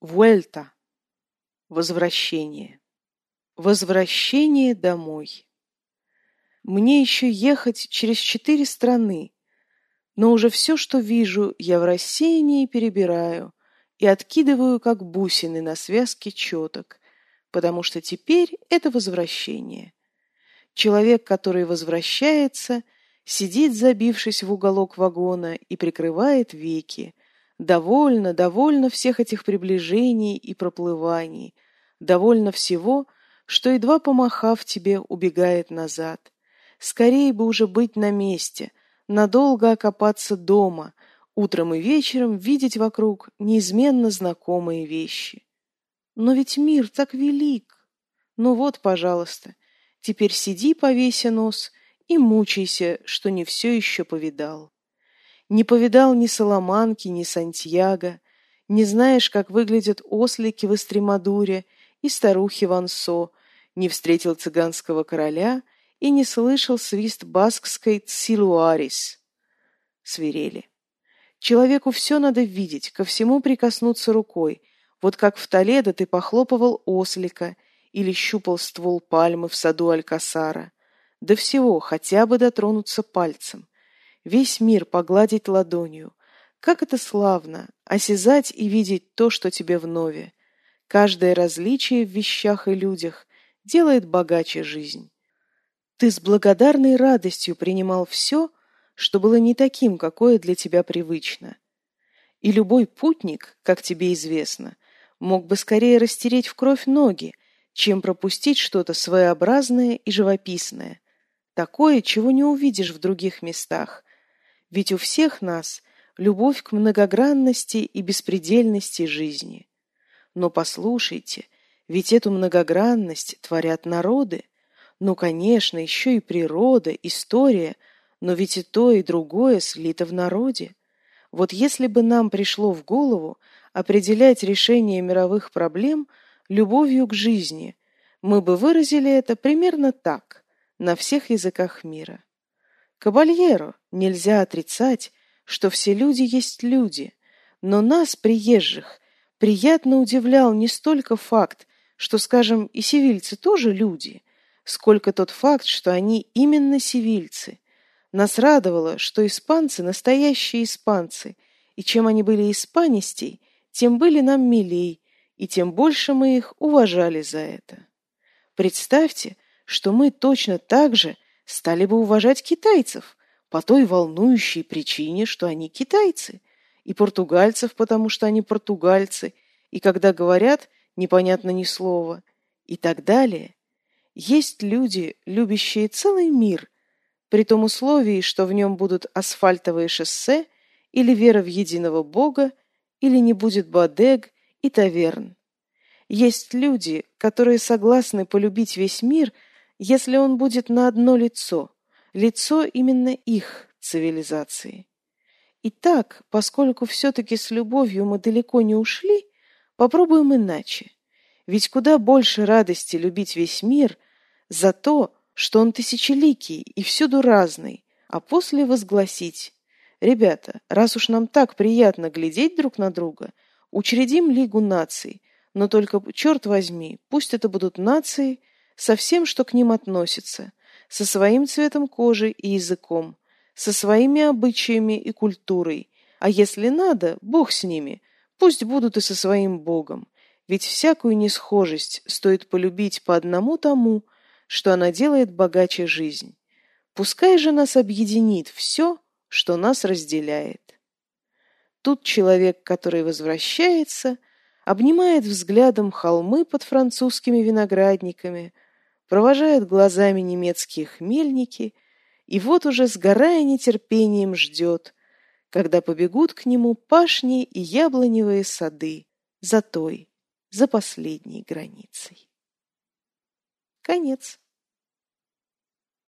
Вуэльта. Возвращение. Возвращение домой. Мне еще ехать через четыре страны, но уже все, что вижу, я в рассеянии перебираю и откидываю, как бусины на связке четок, потому что теперь это возвращение. Человек, который возвращается, сидит, забившись в уголок вагона, и прикрывает веки. Довольно, довольно всех этих приближений и проплываний. Довольно всего, что, едва помахав тебе, убегает назад. Скорее бы уже быть на месте, надолго окопаться дома, утром и вечером видеть вокруг неизменно знакомые вещи. Но ведь мир так велик. Ну вот, пожалуйста, теперь сиди, повеся нос, и мучайся, что не все еще повидал. Не повидал ни Соломанки, ни Сантьяго, не знаешь, как выглядят ослики в Эстремадуре и старухи в Ансо, не встретил цыганского короля и не слышал свист баскской «Цилуарис» свирели. Человеку все надо видеть, ко всему прикоснуться рукой, вот как в Толедо ты похлопывал ослика или щупал ствол пальмы в саду Алькасара. До всего хотя бы дотронуться пальцем. Весь мир погладить ладонью. Как это славно, осязать и видеть то, что тебе вновь. Каждое различие в вещах и людях делает богаче жизнь. Ты с благодарной радостью принимал все, что было не таким, какое для тебя привычно. И любой путник, как тебе известно, мог бы скорее растереть в кровь ноги, чем пропустить что-то своеобразное и живописное, такое, чего не увидишь в других местах. Ведь у всех нас любовь к многогранности и беспредельности жизни. Но послушайте, ведь эту многогранность творят народы. Ну, конечно, еще и природа, история, но ведь и то, и другое слито в народе. Вот если бы нам пришло в голову определять решение мировых проблем любовью к жизни, мы бы выразили это примерно так, на всех языках мира. Кабальеро, нельзя отрицать, что все люди есть люди, но нас, приезжих, приятно удивлял не столько факт, что, скажем, и севильцы тоже люди, сколько тот факт, что они именно севильцы. Нас радовало, что испанцы – настоящие испанцы, и чем они были испанистей, тем были нам милей, и тем больше мы их уважали за это. Представьте, что мы точно так же стали бы уважать китайцев по той волнующей причине, что они китайцы, и португальцев, потому что они португальцы, и когда говорят, непонятно ни слова, и так далее. Есть люди, любящие целый мир, при том условии, что в нем будут асфальтовые шоссе или вера в единого Бога, или не будет бодег и таверн. Есть люди, которые согласны полюбить весь мир, если он будет на одно лицо, лицо именно их цивилизации. Итак, поскольку все-таки с любовью мы далеко не ушли, попробуем иначе. Ведь куда больше радости любить весь мир за то, что он тысячеликий и всюду разный, а после возгласить Ребята, раз уж нам так приятно глядеть друг на друга, учредим Лигу наций, но только, черт возьми, пусть это будут нации со всем, что к ним относится, со своим цветом кожи и языком, со своими обычаями и культурой, а если надо, бог с ними, пусть будут и со своим богом, ведь всякую несхожесть стоит полюбить по одному тому, что она делает богаче жизнь. Пускай же нас объединит все, что нас разделяет. Тут человек, который возвращается, обнимает взглядом холмы под французскими виноградниками, провожает глазами немецкие хмельники и вот уже, сгорая нетерпением, ждет, когда побегут к нему пашни и яблоневые сады за той, за последней границей. Конец.